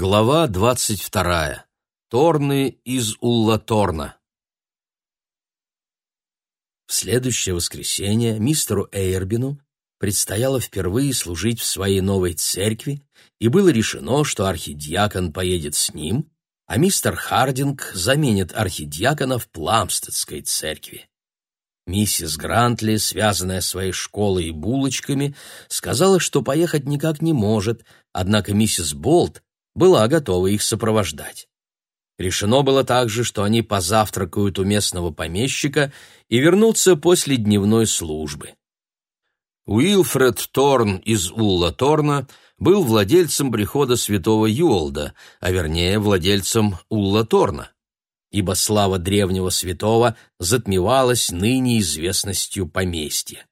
Глава двадцать вторая. Торны из Уллаторна. В следующее воскресенье мистеру Эйрбину предстояло впервые служить в своей новой церкви, и было решено, что архидиакон поедет с ним, а мистер Хардинг заменит архидиакона в Пламстедской церкви. Миссис Грантли, связанная своей школой и булочками, сказала, что поехать никак не может, однако миссис Болт была готова их сопровождать. Решено было также, что они позавтракают у местного помещика и вернутся после дневной службы. Уилфред Торн из Улла Торна был владельцем прихода святого Юолда, а вернее владельцем Улла Торна, ибо слава древнего святого затмевалась ныне известностью поместья.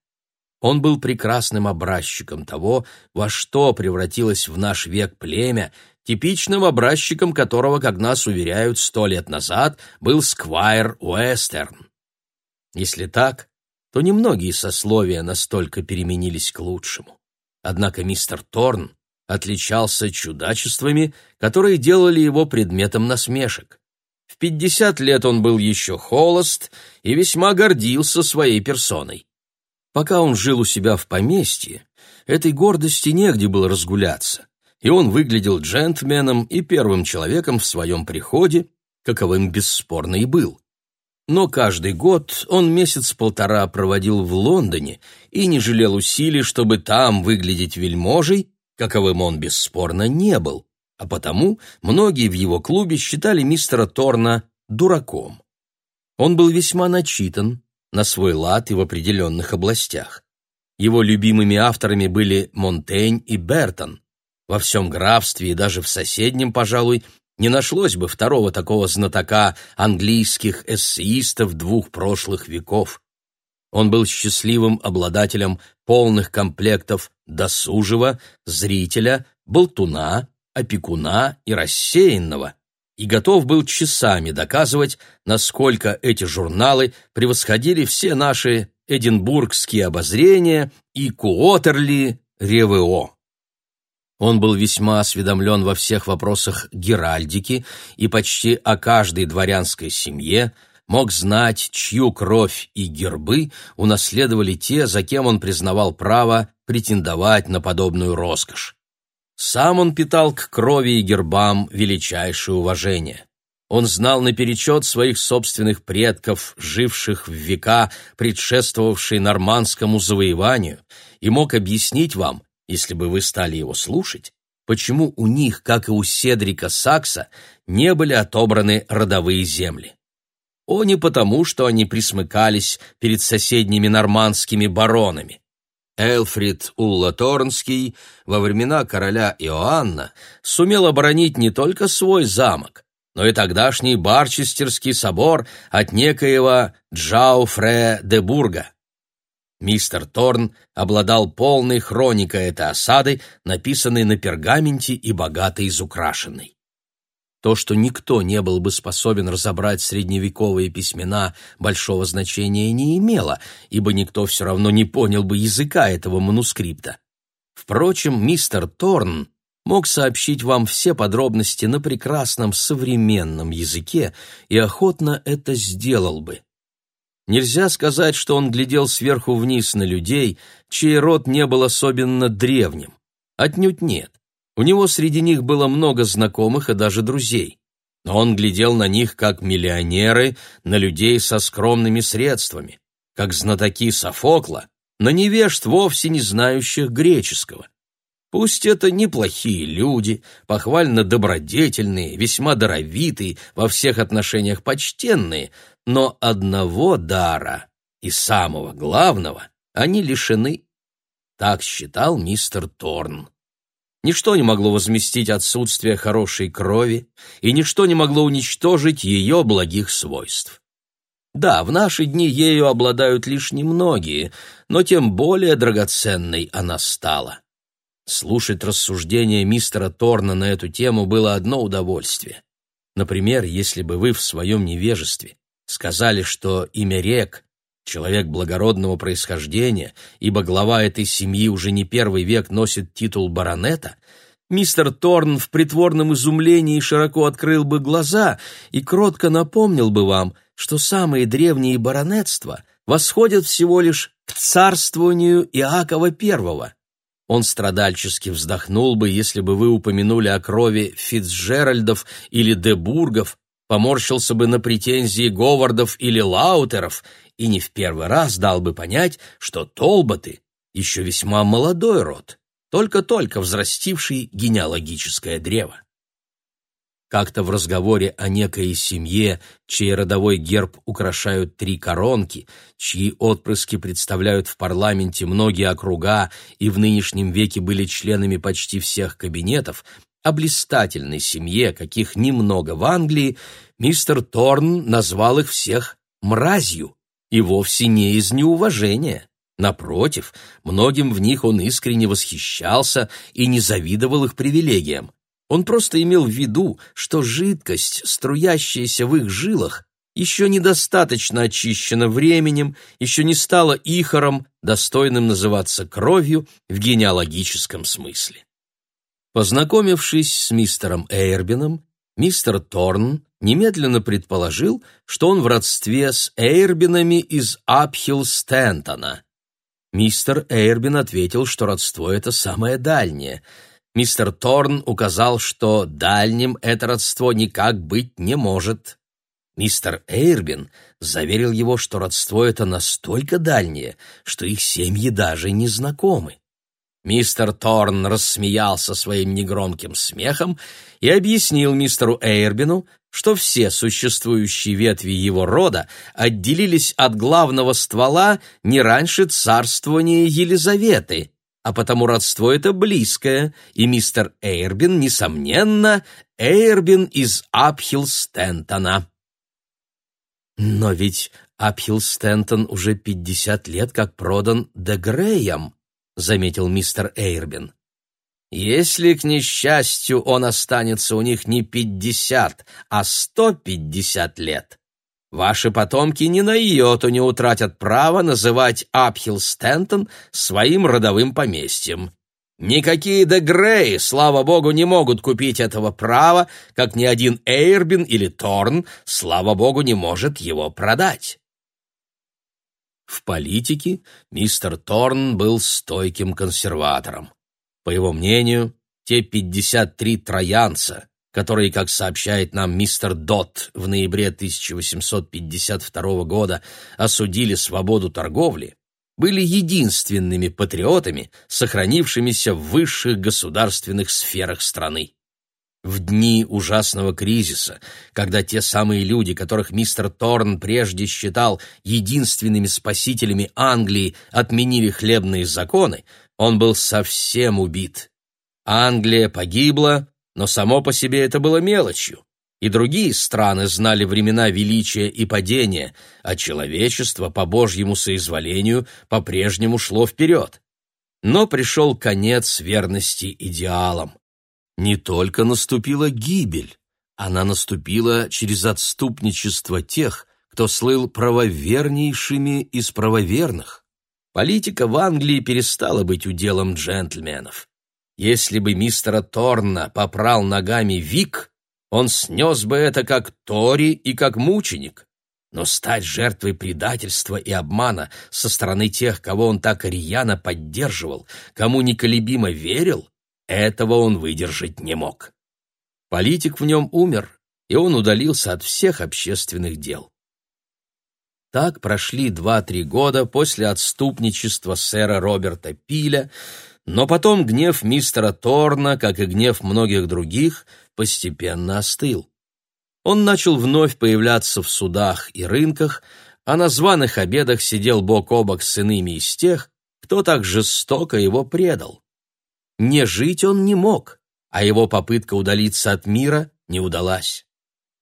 Он был прекрасным образчиком того, во что превратилось в наш век племя, типичным образчиком которого, как нас уверяют, сто лет назад был Сквайр Уэстерн. Если так, то немногие сословия настолько переменились к лучшему. Однако мистер Торн отличался чудачествами, которые делали его предметом насмешек. В пятьдесят лет он был еще холост и весьма гордился своей персоной. Пока он жил у себя в поместье, этой гордости негде было разгуляться и он выглядел джентльменом и первым человеком в своем приходе, каковым бесспорно и был. Но каждый год он месяц-полтора проводил в Лондоне и не жалел усилий, чтобы там выглядеть вельможей, каковым он бесспорно не был, а потому многие в его клубе считали мистера Торна дураком. Он был весьма начитан, на свой лад и в определенных областях. Его любимыми авторами были Монтень и Бертон – во всем графстве и даже в соседнем, пожалуй, не нашлось бы второго такого знатока английских эссеистов двух прошлых веков. Он был счастливым обладателем полных комплектов досужего, зрителя, болтуна, опекуна и рассеянного, и готов был часами доказывать, насколько эти журналы превосходили все наши эдинбургские обозрения и Куотерли Ревео. Он был весьма осведомлен во всех вопросах геральдики и почти о каждой дворянской семье, мог знать, чью кровь и гербы унаследовали те, за кем он признавал право претендовать на подобную роскошь. Сам он питал к крови и гербам величайшее уважение. Он знал наперечет своих собственных предков, живших в века, предшествовавшие нормандскому завоеванию, и мог объяснить вам, если бы вы стали его слушать, почему у них, как и у Седрика Сакса, не были отобраны родовые земли. О, не потому, что они присмыкались перед соседними нормандскими баронами. Элфрид Уллаторнский во времена короля Иоанна сумел оборонить не только свой замок, но и тогдашний Барчестерский собор от некоего Джауфре де Бурга. Мистер Торн обладал полной хроникой этой осады, написанной на пергаменте и богато изукрашенной. То, что никто не был бы способен разобрать средневековые письмена, большого значения не имело, ибо никто все равно не понял бы языка этого манускрипта. Впрочем, мистер Торн мог сообщить вам все подробности на прекрасном современном языке и охотно это сделал бы. Нельзя сказать, что он глядел сверху вниз на людей, чей род не был особенно древним. Отнюдь нет. У него среди них было много знакомых и даже друзей. Но он глядел на них как миллионеры, на людей со скромными средствами, как знатоки Софокла, на невежд, вовсе не знающих греческого. Пусть это неплохие люди, похвально добродетельные, весьма даровитые, во всех отношениях почтенные, но одного дара и самого главного они лишены. Так считал мистер Торн. Ничто не могло возместить отсутствие хорошей крови, и ничто не могло уничтожить ее благих свойств. Да, в наши дни ею обладают лишь немногие, но тем более драгоценной она стала. Слушать рассуждения мистера Торна на эту тему было одно удовольствие. Например, если бы вы в своем невежестве сказали, что имя рек — человек благородного происхождения, ибо глава этой семьи уже не первый век носит титул баронета, мистер Торн в притворном изумлении широко открыл бы глаза и кротко напомнил бы вам, что самые древние баронетства восходят всего лишь к царствованию Иакова I. Он страдальчески вздохнул бы, если бы вы упомянули о крови Фицджеральдов или Дебургов, поморщился бы на претензии Говардов или Лаутеров и не в первый раз дал бы понять, что Толботы еще весьма молодой род, только-только взрастивший генеалогическое древо. Как-то в разговоре о некой семье, чей родовой герб украшают три коронки, чьи отпрыски представляют в парламенте многие округа и в нынешнем веке были членами почти всех кабинетов, о блистательной семье, каких немного в Англии, мистер Торн назвал их всех «мразью», и вовсе не из неуважения. Напротив, многим в них он искренне восхищался и не завидовал их привилегиям. Он просто имел в виду, что жидкость, струящаяся в их жилах, еще недостаточно очищена временем, еще не стала ихором, достойным называться кровью в генеалогическом смысле. Познакомившись с мистером Эйрбином, мистер Торн немедленно предположил, что он в родстве с Эйрбинами из Апхилл-Стентона. Мистер Эйрбин ответил, что родство это самое дальнее — Мистер Торн указал, что дальним это родство никак быть не может. Мистер Эйрбин заверил его, что родство это настолько дальнее, что их семьи даже не знакомы. Мистер Торн рассмеялся своим негромким смехом и объяснил мистеру Эйрбину, что все существующие ветви его рода отделились от главного ствола не раньше царствования Елизаветы — а потому родство это близкое, и мистер Эйрбин, несомненно, Эйрбин из Апхилл-Стентона. Но ведь Апхилл-Стентон уже пятьдесят лет как продан Де Греям, заметил мистер Эйрбин. Если, к несчастью, он останется у них не пятьдесят, а сто пятьдесят лет, Ваши потомки ни на йоту не утратят права называть Апхилл-Стентон своим родовым поместьем. Никакие Дегреи, слава богу, не могут купить этого права, как ни один Эйрбин или Торн, слава богу, не может его продать. В политике мистер Торн был стойким консерватором. По его мнению, те 53 троянца, которые, как сообщает нам мистер Дот, в ноябре 1852 года осудили свободу торговли, были единственными патриотами, сохранившимися в высших государственных сферах страны. В дни ужасного кризиса, когда те самые люди, которых мистер Торн прежде считал единственными спасителями Англии, отменили хлебные законы, он был совсем убит. Англия погибла, но само по себе это было мелочью. И другие страны знали времена величия и падения, а человечество по Божьему соизволению по-прежнему шло вперед. Но пришел конец верности идеалам. Не только наступила гибель, она наступила через отступничество тех, кто слыл правовернейшими из правоверных. Политика в Англии перестала быть уделом джентльменов. Если бы мистера Торна попрал ногами Вик, он снес бы это как Тори и как мученик. Но стать жертвой предательства и обмана со стороны тех, кого он так рьяно поддерживал, кому неколебимо верил, этого он выдержать не мог. Политик в нем умер, и он удалился от всех общественных дел. Так прошли два-три года после отступничества сэра Роберта Пиля, но потом гнев мистера Торна, как и гнев многих других, постепенно остыл. Он начал вновь появляться в судах и рынках, а на званых обедах сидел бок о бок с иными из тех, кто так жестоко его предал. Не жить он не мог, а его попытка удалиться от мира не удалась.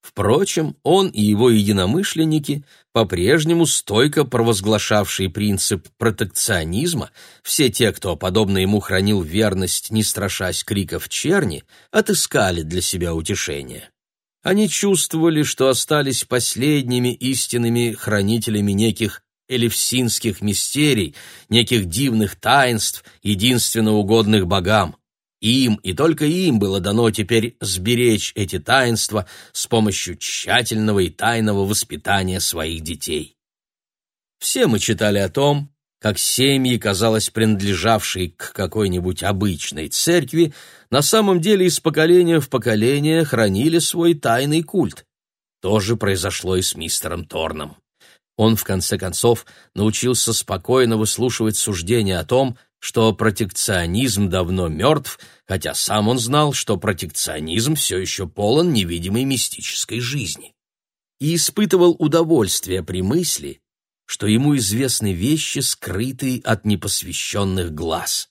Впрочем, он и его единомышленники, по-прежнему стойко провозглашавшие принцип протекционизма, все те, кто, подобно ему, хранил верность, не страшась криков черни, отыскали для себя утешение. Они чувствовали, что остались последними истинными хранителями неких элевсинских мистерий, неких дивных таинств, единственно угодных богам. Им и только им было дано теперь сберечь эти таинства с помощью тщательного и тайного воспитания своих детей. Все мы читали о том, как семьи, казалось, принадлежавшие к какой-нибудь обычной церкви, на самом деле из поколения в поколение хранили свой тайный культ. То же произошло и с мистером Торном. Он, в конце концов, научился спокойно выслушивать суждения о том, что протекционизм давно мертв, хотя сам он знал, что протекционизм все еще полон невидимой мистической жизни. И испытывал удовольствие при мысли, что ему известны вещи, скрытые от непосвященных глаз.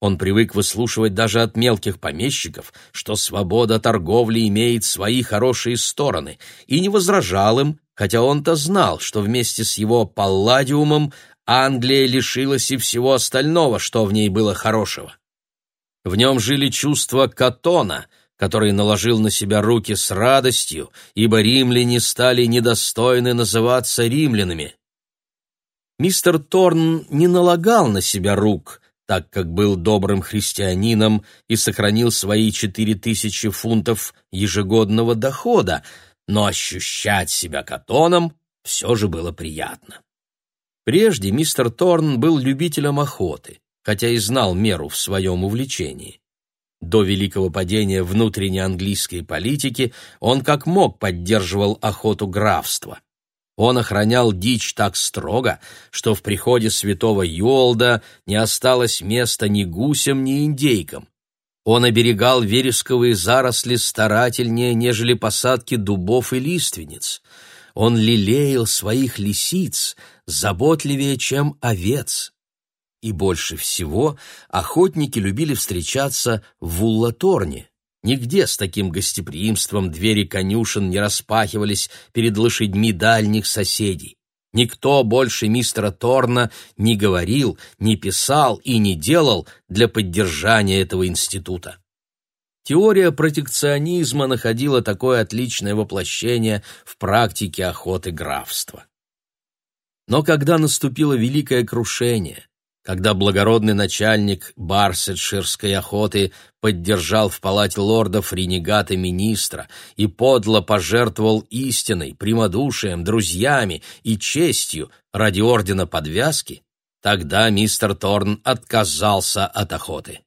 Он привык выслушивать даже от мелких помещиков, что свобода торговли имеет свои хорошие стороны, и не возражал им, хотя он-то знал, что вместе с его палладиумом Англия лишилась и всего остального, что в ней было хорошего. В нем жили чувства Катона, который наложил на себя руки с радостью, ибо римляне стали недостойны называться римлянами. Мистер Торн не налагал на себя рук, так как был добрым христианином и сохранил свои четыре тысячи фунтов ежегодного дохода, но ощущать себя катоном все же было приятно. Прежде мистер Торн был любителем охоты, хотя и знал меру в своем увлечении. До великого падения внутренней английской политики он как мог поддерживал охоту графства. Он охранял дичь так строго, что в приходе святого Юолда не осталось места ни гусям, ни индейкам. Он оберегал вересковые заросли старательнее, нежели посадки дубов и лиственниц. Он лелеял своих лисиц заботливее, чем овец. И больше всего охотники любили встречаться в Уллаторне, Нигде с таким гостеприимством двери конюшен не распахивались перед лошадьми дальних соседей. Никто больше мистера Торна не говорил, не писал и не делал для поддержания этого института. Теория протекционизма находила такое отличное воплощение в практике охоты графства. Но когда наступило великое крушение, когда благородный начальник барсетширской охоты поддержал в палате лордов ренегата министра и подло пожертвовал истиной, прямодушием, друзьями и честью ради ордена подвязки, тогда мистер Торн отказался от охоты.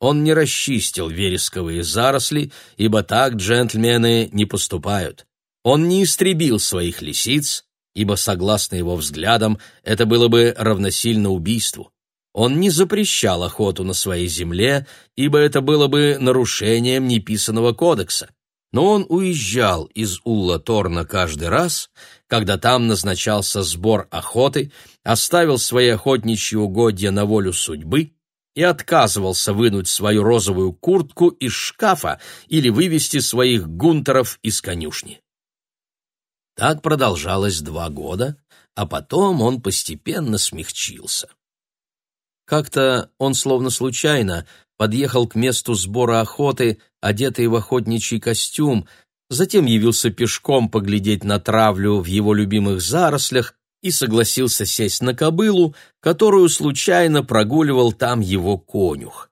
Он не расчистил вересковые заросли, ибо так джентльмены не поступают. Он не истребил своих лисиц, ибо, согласно его взглядам, это было бы равносильно убийству. Он не запрещал охоту на своей земле, ибо это было бы нарушением неписанного кодекса. Но он уезжал из Улла-Торна каждый раз, когда там назначался сбор охоты, оставил свои охотничьи угодья на волю судьбы и отказывался вынуть свою розовую куртку из шкафа или вывести своих гунтеров из конюшни. Так продолжалось два года, а потом он постепенно смягчился. Как-то он словно случайно подъехал к месту сбора охоты, одетый в охотничий костюм, затем явился пешком поглядеть на травлю в его любимых зарослях и согласился сесть на кобылу, которую случайно прогуливал там его конюх.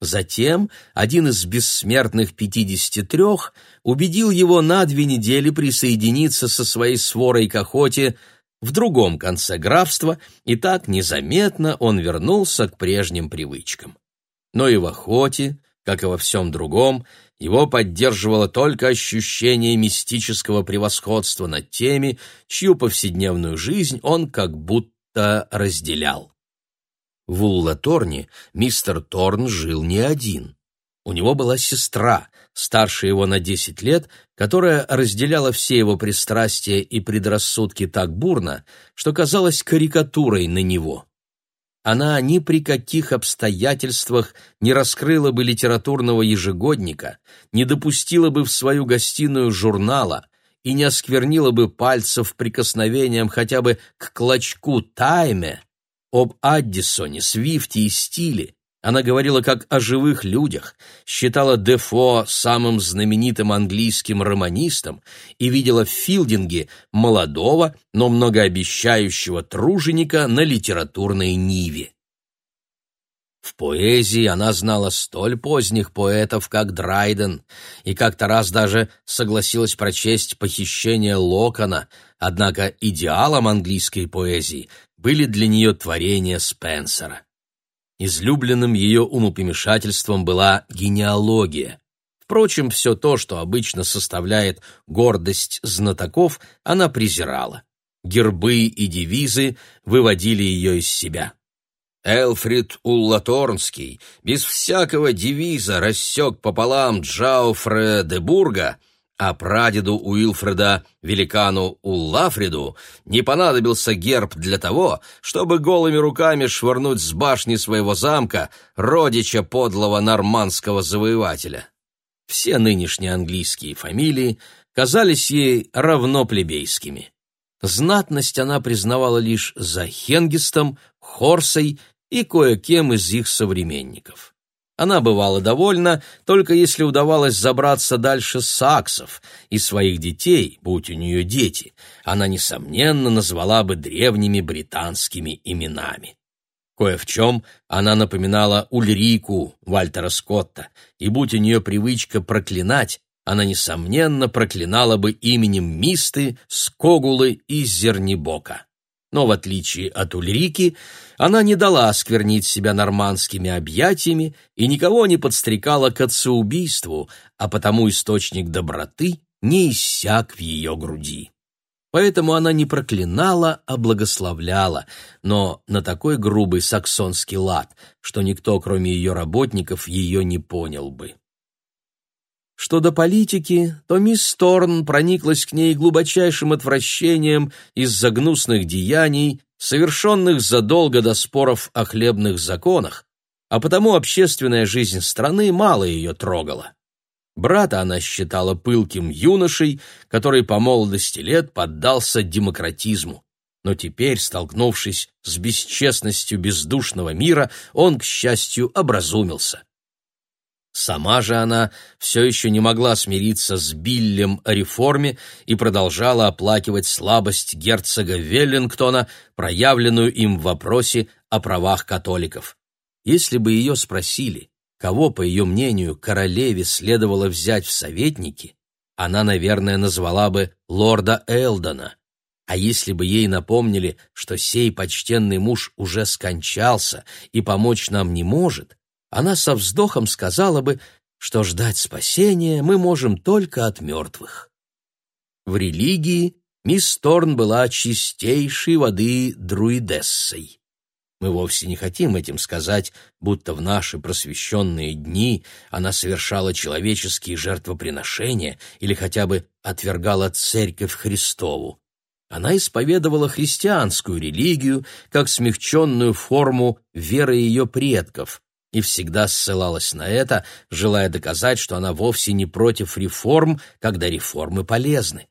Затем один из бессмертных пятидесяти трех убедил его на две недели присоединиться со своей сворой к охоте в другом конце графства, и так незаметно он вернулся к прежним привычкам. Но и в охоте, как и во всем другом, его поддерживало только ощущение мистического превосходства над теми, чью повседневную жизнь он как будто разделял. В Уллаторне мистер Торн жил не один. У него была сестра, старше его на десять лет, которая разделяла все его пристрастия и предрассудки так бурно, что казалась карикатурой на него. Она ни при каких обстоятельствах не раскрыла бы литературного ежегодника, не допустила бы в свою гостиную журнала и не осквернила бы пальцев прикосновением хотя бы к клочку «Тайме», об Аддисоне, Свифте и Стиле, она говорила как о живых людях, считала Дефо самым знаменитым английским романистом и видела в Филдинге молодого, но многообещающего труженика на литературной ниве. В поэзии она знала столь поздних поэтов, как Драйден, и как-то раз даже согласилась прочесть «Похищение Локона», однако идеалом английской поэзии были для нее творения Спенсера. Излюбленным ее умопомешательством была генеалогия. Впрочем, все то, что обычно составляет гордость знатоков, она презирала. Гербы и девизы выводили ее из себя. Элфрид Уллаторнский без всякого девиза рассек пополам Джауфре де Бурга, а прадеду Уилфреда, великану Уллафриду, не понадобился герб для того, чтобы голыми руками швырнуть с башни своего замка родича подлого нормандского завоевателя. Все нынешние английские фамилии казались ей равно плебейскими. Знатность она признавала лишь за Хенгистом, Хорсой и кое-кем из их современников. Она бывала довольна, только если удавалось забраться дальше саксов, и своих детей, будь у нее дети, она, несомненно, назвала бы древними британскими именами. Кое в чем она напоминала Ульрику Вальтера Скотта, и будь у нее привычка проклинать, она, несомненно, проклинала бы именем Мисты, Скогулы и Зернебока но, в отличие от Ульрики, она не дала осквернить себя нормандскими объятиями и никого не подстрекала к отцеубийству, а потому источник доброты не иссяк в ее груди. Поэтому она не проклинала, а благословляла, но на такой грубый саксонский лад, что никто, кроме ее работников, ее не понял бы. Что до политики, то мисс Торн прониклась к ней глубочайшим отвращением из-за гнусных деяний, совершенных задолго до споров о хлебных законах, а потому общественная жизнь страны мало ее трогала. Брата она считала пылким юношей, который по молодости лет поддался демократизму. Но теперь, столкнувшись с бесчестностью бездушного мира, он, к счастью, образумился. Сама же она все еще не могла смириться с Биллем о реформе и продолжала оплакивать слабость герцога Веллингтона, проявленную им в вопросе о правах католиков. Если бы ее спросили, кого, по ее мнению, королеве следовало взять в советники, она, наверное, назвала бы лорда Элдона. А если бы ей напомнили, что сей почтенный муж уже скончался и помочь нам не может, она со вздохом сказала бы, что ждать спасения мы можем только от мертвых. В религии мисс Торн была чистейшей воды друидессой. Мы вовсе не хотим этим сказать, будто в наши просвещенные дни она совершала человеческие жертвоприношения или хотя бы отвергала церковь Христову. Она исповедовала христианскую религию как смягченную форму веры ее предков, и всегда ссылалась на это, желая доказать, что она вовсе не против реформ, когда реформы полезны.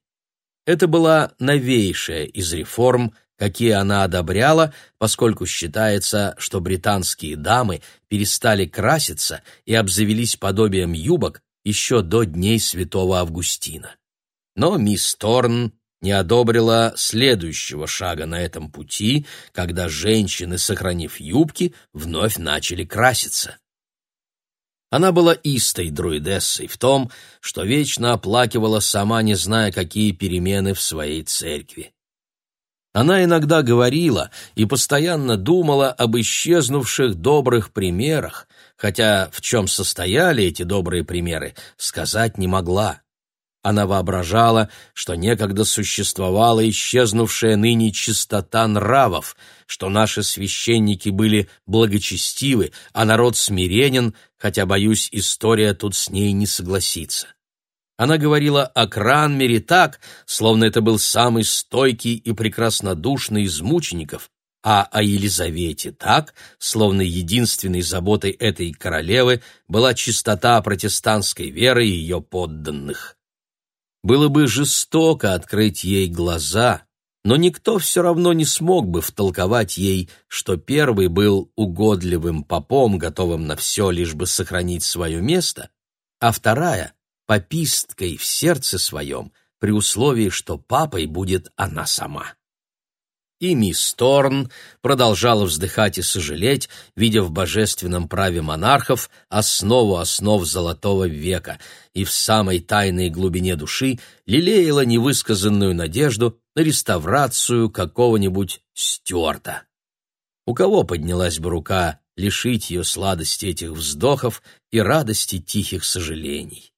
Это была новейшая из реформ, какие она одобряла, поскольку считается, что британские дамы перестали краситься и обзавелись подобием юбок еще до дней святого Августина. Но мисс Торн не одобрила следующего шага на этом пути, когда женщины, сохранив юбки, вновь начали краситься. Она была истой друидессой в том, что вечно оплакивала сама, не зная, какие перемены в своей церкви. Она иногда говорила и постоянно думала об исчезнувших добрых примерах, хотя в чем состояли эти добрые примеры, сказать не могла. Она воображала, что некогда существовала исчезнувшая ныне чистота нравов, что наши священники были благочестивы, а народ смиренен, хотя, боюсь, история тут с ней не согласится. Она говорила о Кранмере так, словно это был самый стойкий и прекраснодушный из мучеников, а о Елизавете так, словно единственной заботой этой королевы была чистота протестантской веры ее подданных. Было бы жестоко открыть ей глаза, но никто все равно не смог бы втолковать ей, что первый был угодливым попом, готовым на все, лишь бы сохранить свое место, а вторая — пописткой в сердце своем, при условии, что папой будет она сама. И мисс Торн продолжала вздыхать и сожалеть, видя в божественном праве монархов основу основ золотого века, и в самой тайной глубине души лелеяла невысказанную надежду на реставрацию какого-нибудь Стюарта. У кого поднялась бы рука лишить ее сладости этих вздохов и радости тихих сожалений?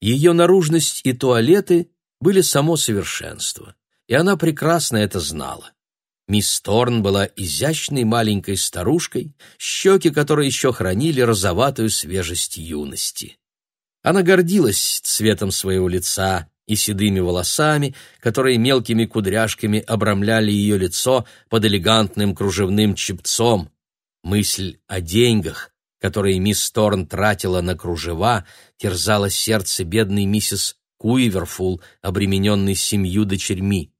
Ее наружность и туалеты были само совершенство и она прекрасно это знала. Мисс Торн была изящной маленькой старушкой, щеки которой еще хранили розоватую свежесть юности. Она гордилась цветом своего лица и седыми волосами, которые мелкими кудряшками обрамляли ее лицо под элегантным кружевным чепцом. Мысль о деньгах, которые мисс Торн тратила на кружева, терзала сердце бедной миссис Куиверфул, обремененной семью дочерьми.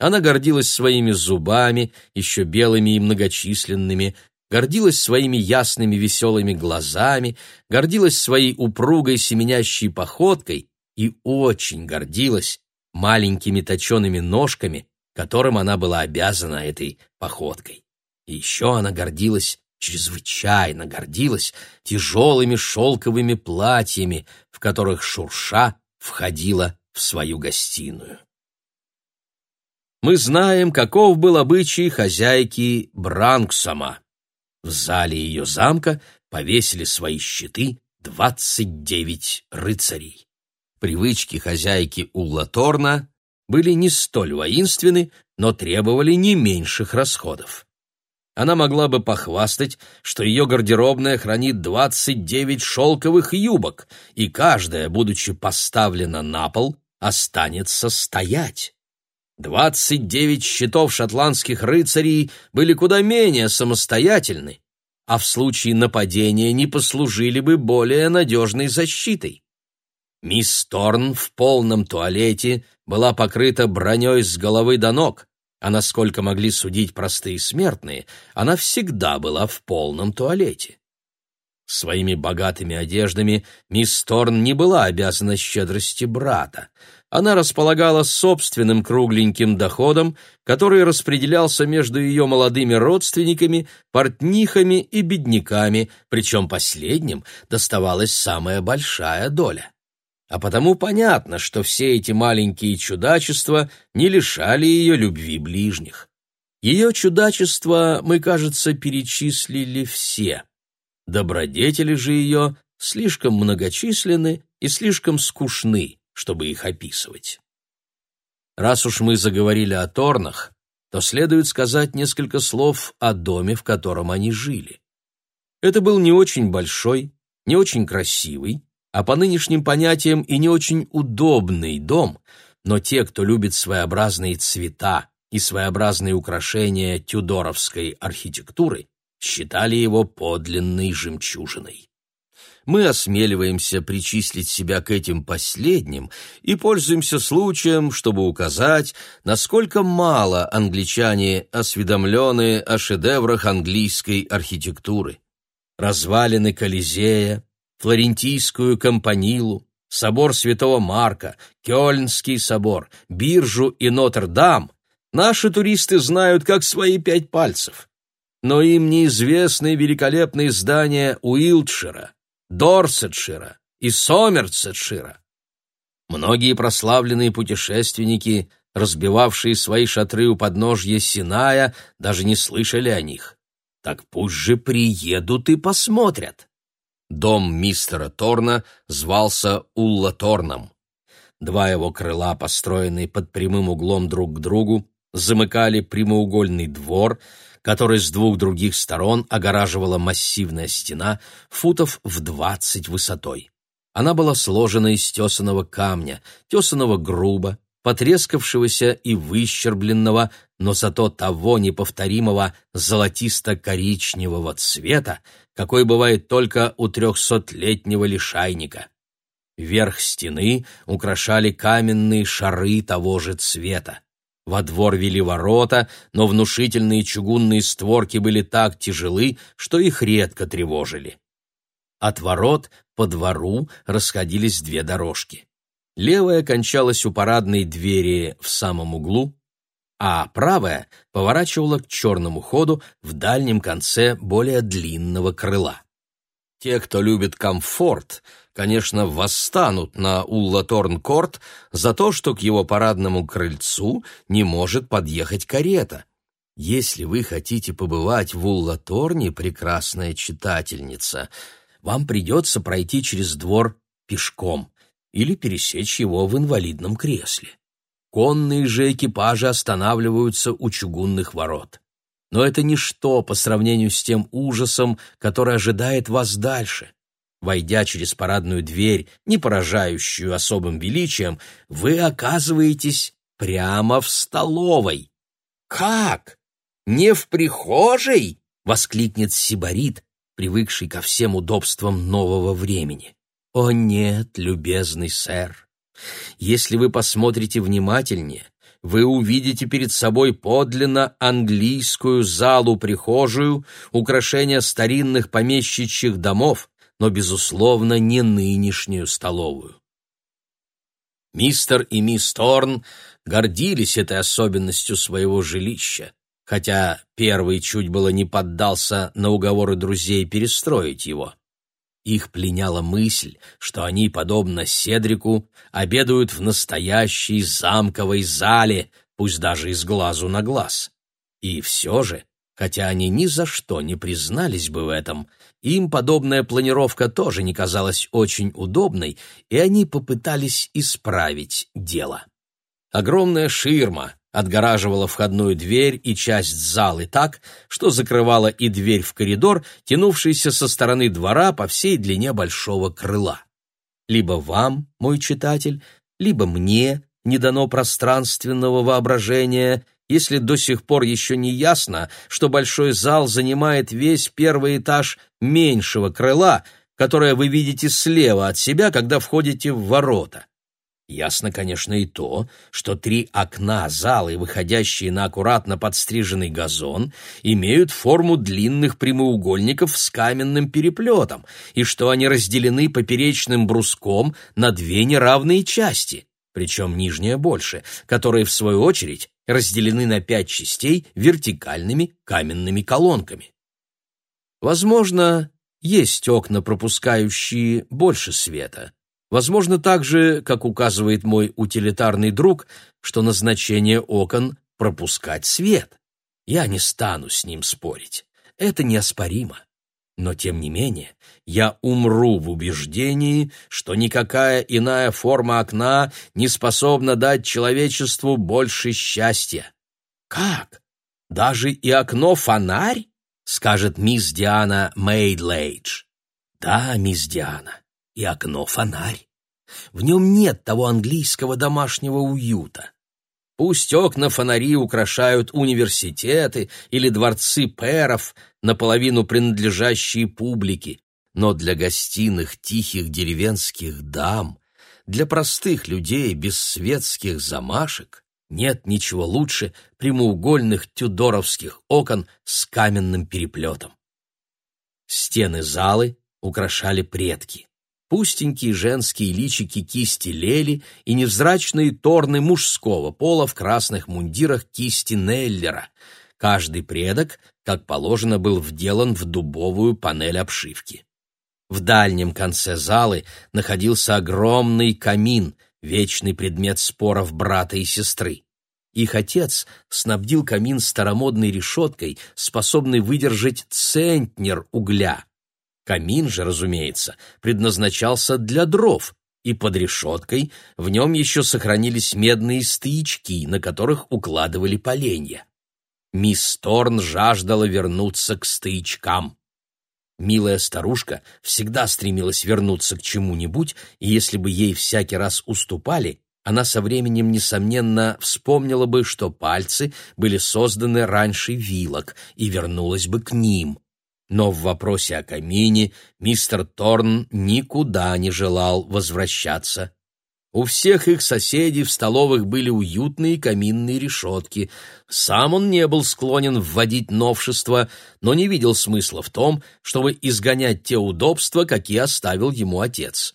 Она гордилась своими зубами, еще белыми и многочисленными, гордилась своими ясными веселыми глазами, гордилась своей упругой семенящей походкой и очень гордилась маленькими точеными ножками, которым она была обязана этой походкой. И еще она гордилась, чрезвычайно гордилась тяжелыми шелковыми платьями, в которых шурша входила в свою гостиную мы знаем, каков был обычай хозяйки Бранксома. В зале ее замка повесили свои щиты двадцать девять рыцарей. Привычки хозяйки Уллаторна были не столь воинственны, но требовали не меньших расходов. Она могла бы похвастать, что ее гардеробная хранит двадцать девять шелковых юбок, и каждая, будучи поставлена на пол, останется стоять. Двадцать девять щитов шотландских рыцарей были куда менее самостоятельны, а в случае нападения не послужили бы более надежной защитой. Мисс Торн в полном туалете была покрыта броней с головы до ног, а насколько могли судить простые смертные, она всегда была в полном туалете. Своими богатыми одеждами мисс Торн не была обязана щедрости брата — она располагала собственным кругленьким доходом, который распределялся между ее молодыми родственниками, портнихами и бедняками, причем последним доставалась самая большая доля. А потому понятно, что все эти маленькие чудачества не лишали ее любви ближних. Ее чудачества мы, кажется, перечислили все. Добродетели же ее слишком многочисленны и слишком скучны чтобы их описывать. Раз уж мы заговорили о Торнах, то следует сказать несколько слов о доме, в котором они жили. Это был не очень большой, не очень красивый, а по нынешним понятиям и не очень удобный дом, но те, кто любит своеобразные цвета и своеобразные украшения тюдоровской архитектуры, считали его подлинной жемчужиной мы осмеливаемся причислить себя к этим последним и пользуемся случаем, чтобы указать, насколько мало англичане осведомлены о шедеврах английской архитектуры. Развалины Колизея, Флорентийскую компанилу, собор Святого Марка, Кёльнский собор, биржу и Нотр-Дам наши туристы знают как свои пять пальцев. Но им неизвестны великолепные здания Уилтшира, Дорсетшира и Сомерсетшира. Многие прославленные путешественники, разбивавшие свои шатры у подножья Синая, даже не слышали о них. Так пусть же приедут и посмотрят. Дом мистера Торна звался Улла Торном. Два его крыла, построенные под прямым углом друг к другу, замыкали прямоугольный двор — который с двух других сторон огораживала массивная стена футов в двадцать высотой. Она была сложена из тесаного камня, тесаного грубо, потрескавшегося и выщербленного, но зато того неповторимого золотисто-коричневого цвета, какой бывает только у трехсотлетнего лишайника. Верх стены украшали каменные шары того же цвета. Во двор вели ворота, но внушительные чугунные створки были так тяжелы, что их редко тревожили. От ворот по двору расходились две дорожки. Левая кончалась у парадной двери в самом углу, а правая поворачивала к черному ходу в дальнем конце более длинного крыла. Те, кто любит комфорт, конечно, восстанут на Уллаторн-корт за то, что к его парадному крыльцу не может подъехать карета. Если вы хотите побывать в Уллаторне, прекрасная читательница, вам придется пройти через двор пешком или пересечь его в инвалидном кресле. Конные же экипажи останавливаются у чугунных ворот. Но это ничто по сравнению с тем ужасом, который ожидает вас дальше. Войдя через парадную дверь, не поражающую особым величием, вы оказываетесь прямо в столовой. «Как? Не в прихожей?» — воскликнет Сибарит, привыкший ко всем удобствам нового времени. «О нет, любезный сэр, если вы посмотрите внимательнее, вы увидите перед собой подлинно английскую залу-прихожую, украшение старинных помещичьих домов, но, безусловно, не нынешнюю столовую. Мистер и мисс Торн гордились этой особенностью своего жилища, хотя первый чуть было не поддался на уговоры друзей перестроить его. Их пленяла мысль, что они, подобно Седрику, обедают в настоящей замковой зале, пусть даже из глазу на глаз. И все же, хотя они ни за что не признались бы в этом, им подобная планировка тоже не казалась очень удобной, и они попытались исправить дело. Огромная ширма, отгораживала входную дверь и часть залы так, что закрывала и дверь в коридор, тянувшийся со стороны двора по всей длине большого крыла. Либо вам, мой читатель, либо мне не дано пространственного воображения, если до сих пор еще не ясно, что большой зал занимает весь первый этаж меньшего крыла, которое вы видите слева от себя, когда входите в ворота. Ясно, конечно, и то, что три окна залы, выходящие на аккуратно подстриженный газон, имеют форму длинных прямоугольников с каменным переплетом, и что они разделены поперечным бруском на две неравные части, причем нижняя больше, которые, в свою очередь, разделены на пять частей вертикальными каменными колонками. Возможно, есть окна, пропускающие больше света, Возможно также, как указывает мой утилитарный друг, что назначение окон — пропускать свет. Я не стану с ним спорить. Это неоспоримо. Но, тем не менее, я умру в убеждении, что никакая иная форма окна не способна дать человечеству больше счастья. «Как? Даже и окно-фонарь?» — скажет мисс Диана Мейдлейдж. «Да, мисс Диана, и окно-фонарь. В нем нет того английского домашнего уюта. Пусть окна-фонари украшают университеты или дворцы пэров, наполовину принадлежащие публике, но для гостиных тихих деревенских дам, для простых людей без светских замашек нет ничего лучше прямоугольных тюдоровских окон с каменным переплетом. Стены залы украшали предки пустенькие женские личики кисти Лели и невзрачные торны мужского пола в красных мундирах кисти Неллера. Каждый предок, как положено, был вделан в дубовую панель обшивки. В дальнем конце залы находился огромный камин, вечный предмет споров брата и сестры. Их отец снабдил камин старомодной решеткой, способной выдержать центнер угля — Камин же, разумеется, предназначался для дров, и под решеткой в нем еще сохранились медные стоячки, на которых укладывали поленья. Мисс Торн жаждала вернуться к стоячкам. Милая старушка всегда стремилась вернуться к чему-нибудь, и если бы ей всякий раз уступали, она со временем, несомненно, вспомнила бы, что пальцы были созданы раньше вилок, и вернулась бы к ним. Но в вопросе о камине мистер Торн никуда не желал возвращаться. У всех их соседей в столовых были уютные каминные решетки. Сам он не был склонен вводить новшества, но не видел смысла в том, чтобы изгонять те удобства, какие оставил ему отец.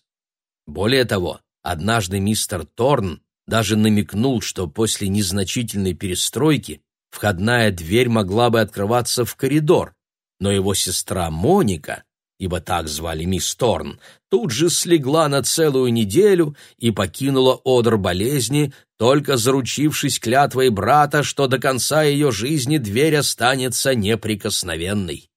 Более того, однажды мистер Торн даже намекнул, что после незначительной перестройки входная дверь могла бы открываться в коридор, но его сестра Моника, ибо так звали мисс Торн, тут же слегла на целую неделю и покинула одр болезни, только заручившись клятвой брата, что до конца ее жизни дверь останется неприкосновенной.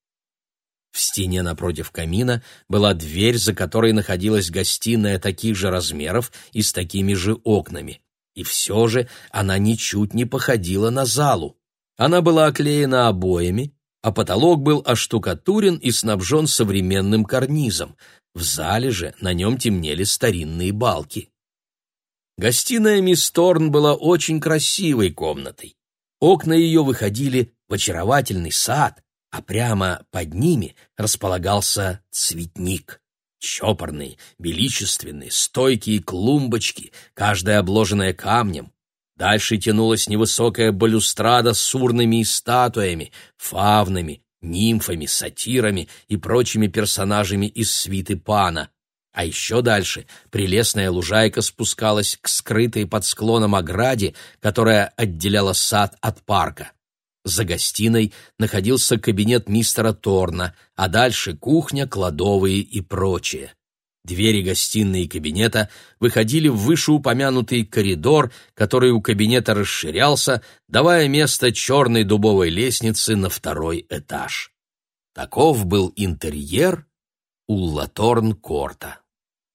В стене напротив камина была дверь, за которой находилась гостиная таких же размеров и с такими же окнами. И все же она ничуть не походила на залу. Она была оклеена обоями, а потолок был оштукатурен и снабжен современным карнизом. В зале же на нем темнели старинные балки. Гостиная мисс Торн была очень красивой комнатой. Окна ее выходили в очаровательный сад, а прямо под ними располагался цветник. Чопорный, величественный, стойкие клумбочки, каждая обложенная камнем. Дальше тянулась невысокая балюстрада с урнами и статуями, фавнами, нимфами, сатирами и прочими персонажами из свиты пана. А еще дальше прелестная лужайка спускалась к скрытой под склоном ограде, которая отделяла сад от парка. За гостиной находился кабинет мистера Торна, а дальше кухня, кладовые и прочее. Двери гостиной и кабинета выходили в вышеупомянутый коридор, который у кабинета расширялся, давая место черной дубовой лестнице на второй этаж. Таков был интерьер Уллаторн-Корта.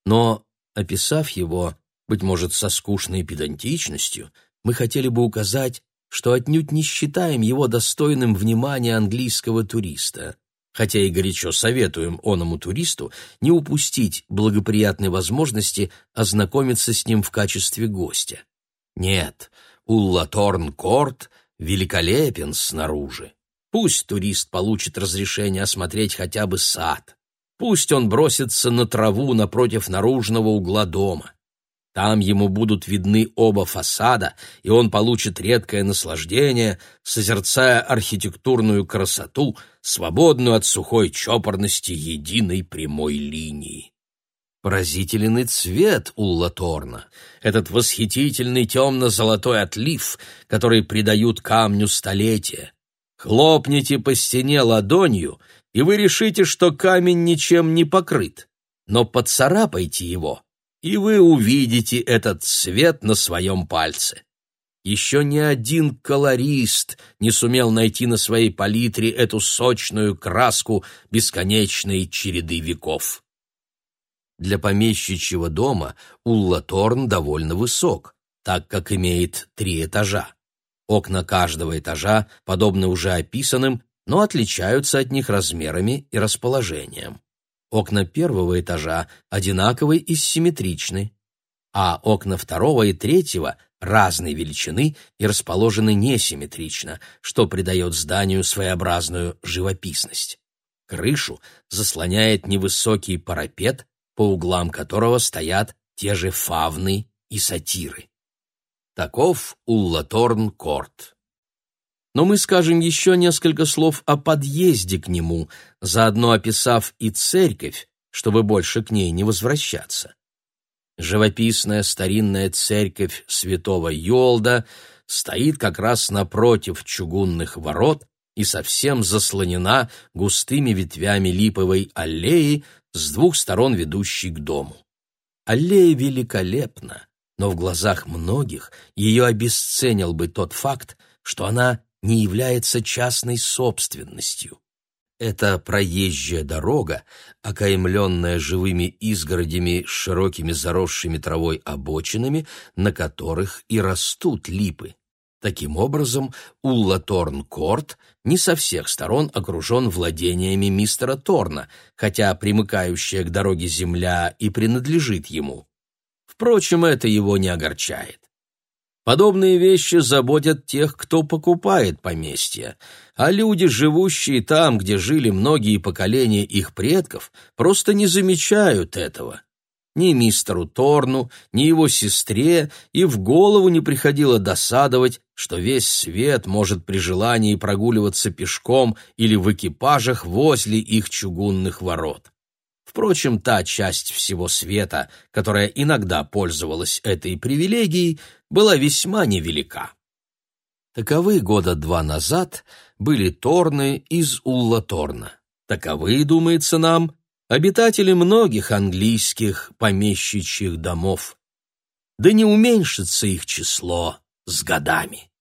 Но, описав его, быть может, со скучной педантичностью, мы хотели бы указать, что отнюдь не считаем его достойным внимания английского туриста, хотя и горячо советуем оному туристу не упустить благоприятной возможности ознакомиться с ним в качестве гостя. Нет, Уллаторн-Корт великолепен снаружи. Пусть турист получит разрешение осмотреть хотя бы сад. Пусть он бросится на траву напротив наружного угла дома. Там ему будут видны оба фасада, и он получит редкое наслаждение, созерцая архитектурную красоту, свободную от сухой чопорности единой прямой линии. Поразительный цвет у Латорна, этот восхитительный темно-золотой отлив, который придают камню столетия. Хлопните по стене ладонью, и вы решите, что камень ничем не покрыт, но поцарапайте его, и вы увидите этот цвет на своем пальце. Еще ни один колорист не сумел найти на своей палитре эту сочную краску бесконечной череды веков. Для помещичьего дома Уллаторн довольно высок, так как имеет три этажа. Окна каждого этажа подобны уже описанным, но отличаются от них размерами и расположением. Окна первого этажа одинаковы и симметричны, а окна второго и третьего разной величины и расположены несимметрично, что придает зданию своеобразную живописность. Крышу заслоняет невысокий парапет, по углам которого стоят те же фавны и сатиры. Таков Уллаторн-Корт но мы скажем еще несколько слов о подъезде к нему, заодно описав и церковь, чтобы больше к ней не возвращаться. Живописная старинная церковь святого Йолда стоит как раз напротив чугунных ворот и совсем заслонена густыми ветвями липовой аллеи с двух сторон ведущей к дому. Аллея великолепна, но в глазах многих ее обесценил бы тот факт, что она не является частной собственностью. Это проезжая дорога, окаймленная живыми изгородями с широкими заросшими травой обочинами, на которых и растут липы. Таким образом, Улла-Торн-Корт не со всех сторон окружен владениями мистера Торна, хотя примыкающая к дороге земля и принадлежит ему. Впрочем, это его не огорчает. Подобные вещи заботят тех, кто покупает поместья, а люди, живущие там, где жили многие поколения их предков, просто не замечают этого. Ни мистеру Торну, ни его сестре и в голову не приходило досадовать, что весь свет может при желании прогуливаться пешком или в экипажах возле их чугунных ворот. Впрочем, та часть всего света, которая иногда пользовалась этой привилегией, была весьма невелика. Таковы года два назад были Торны из Уллаторна. Таковы, думается нам, обитатели многих английских помещичьих домов. Да не уменьшится их число с годами.